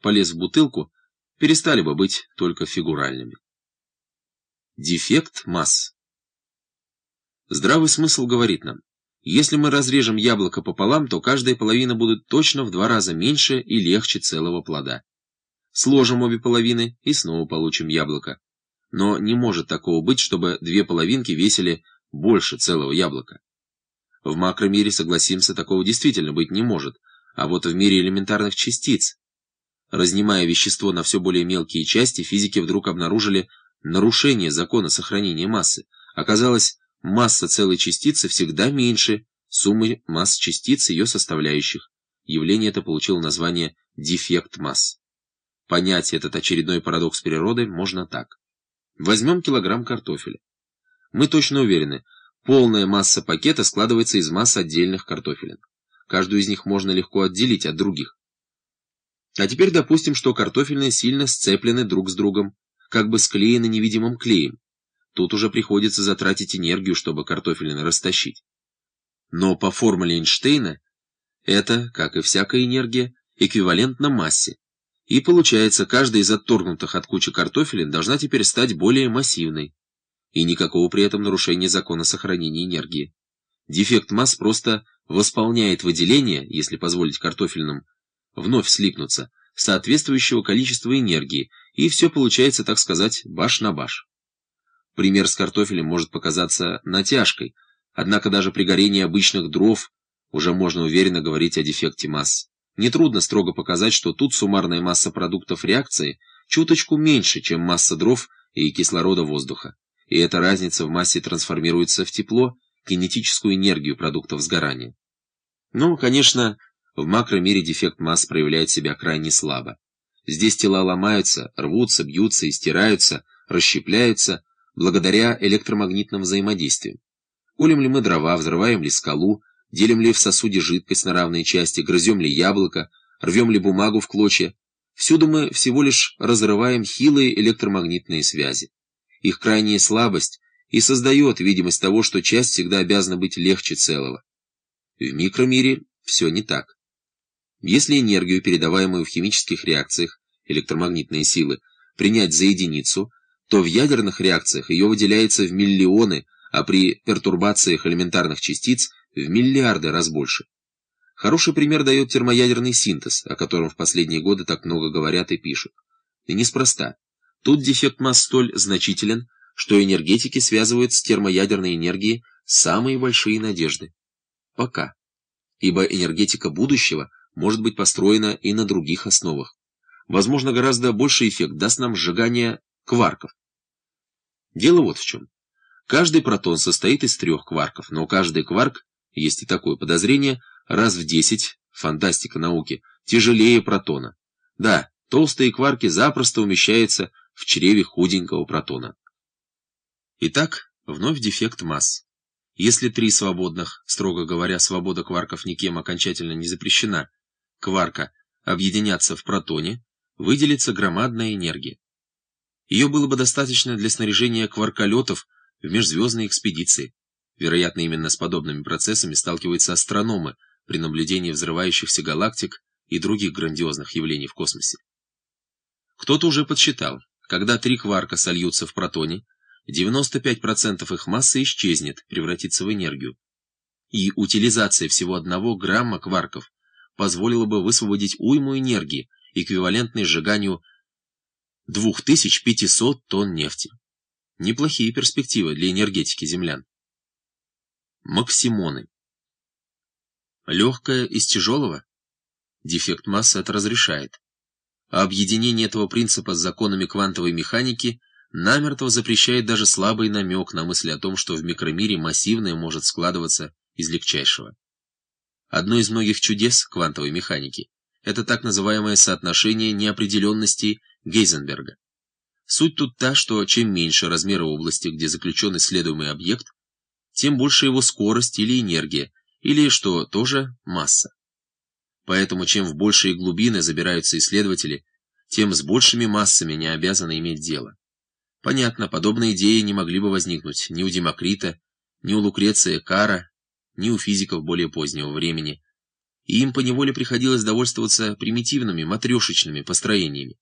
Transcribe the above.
полез в бутылку, перестали бы быть только фигуральными. Дефект масс. Здравый смысл говорит нам, если мы разрежем яблоко пополам, то каждая половина будет точно в два раза меньше и легче целого плода. Сложим обе половины и снова получим яблоко. Но не может такого быть, чтобы две половинки весили больше целого яблока. В макромире, согласимся, такого действительно быть не может, а вот в мире элементарных частиц. Разнимая вещество на все более мелкие части, физики вдруг обнаружили нарушение закона сохранения массы. Оказалось, масса целой частицы всегда меньше суммы масс частиц ее составляющих. Явление это получило название дефект масс. Понять этот очередной парадокс природы можно так. Возьмем килограмм картофеля. Мы точно уверены, полная масса пакета складывается из масс отдельных картофелин. Каждую из них можно легко отделить от других. А теперь допустим, что картофельные сильно сцеплены друг с другом, как бы склеены невидимым клеем. Тут уже приходится затратить энергию, чтобы картофелины растащить. Но по формуле Эйнштейна это, как и всякая энергия, эквивалентно массе. И получается, каждая из отторгнутых от кучи картофелин должна теперь стать более массивной. И никакого при этом нарушения закона сохранения энергии. Дефект масс просто восполняет выделение, если позволить картофельным вновь слипнуться, соответствующего количества энергии, и все получается, так сказать, баш на баш. Пример с картофелем может показаться натяжкой, однако даже при горении обычных дров уже можно уверенно говорить о дефекте масс. Нетрудно строго показать, что тут суммарная масса продуктов реакции чуточку меньше, чем масса дров и кислорода воздуха. И эта разница в массе трансформируется в тепло, кинетическую энергию продуктов сгорания. Ну, конечно, в макромире дефект масс проявляет себя крайне слабо. Здесь тела ломаются, рвутся, бьются и стираются, расщепляются, благодаря электромагнитным взаимодействиям. Колем ли мы дрова, взрываем ли скалу, делим ли в сосуде жидкость на равные части, грызем ли яблоко, рвем ли бумагу в клочья, всюду мы всего лишь разрываем хилые электромагнитные связи. Их крайняя слабость и создает видимость того, что часть всегда обязана быть легче целого. В микромире все не так. Если энергию, передаваемую в химических реакциях, электромагнитные силы, принять за единицу, то в ядерных реакциях ее выделяется в миллионы, а при пертурбациях элементарных частиц в миллиарды раз больше. Хороший пример дает термоядерный синтез, о котором в последние годы так много говорят и пишут. И неспроста. Тут дефект масс столь значителен, что энергетики связывают с термоядерной энергией самые большие надежды. Пока. Ибо энергетика будущего может быть построена и на других основах. Возможно, гораздо больший эффект даст нам сжигание кварков. Дело вот в чем. Каждый протон состоит из трех кварков, но каждый кварк, есть и такое подозрение, раз в десять, фантастика науки, тяжелее протона. Да, толстые кварки запросто умещаются в чреве худенького протона. Итак, вновь дефект масс. Если три свободных, строго говоря, свобода кварков никем окончательно не запрещена, кварка объединятся в протоне, выделится громадная энергия. Ее было бы достаточно для снаряжения кварколетов в межзвездные экспедиции. Вероятно, именно с подобными процессами сталкиваются астрономы при наблюдении взрывающихся галактик и других грандиозных явлений в космосе. Кто-то уже подсчитал, когда три кварка сольются в протоне, 95% их массы исчезнет, превратится в энергию. И утилизация всего одного грамма кварков позволила бы высвободить уйму энергии, эквивалентной сжиганию 2500 тонн нефти. Неплохие перспективы для энергетики землян. Максимоны. Легкое из тяжелого? Дефект массы это разрешает. А объединение этого принципа с законами квантовой механики намертво запрещает даже слабый намек на мысль о том, что в микромире массивное может складываться из легчайшего. Одно из многих чудес квантовой механики – это так называемое соотношение неопределенностей Гейзенберга. Суть тут та, что чем меньше размера области, где заключен исследуемый объект, тем больше его скорость или энергия, или, что тоже, масса. Поэтому чем в большие глубины забираются исследователи, тем с большими массами не обязаны иметь дело. Понятно, подобные идеи не могли бы возникнуть ни у Демокрита, ни у Лукреция Кара, ни у физиков более позднего времени, и им поневоле приходилось довольствоваться примитивными, матрешечными построениями.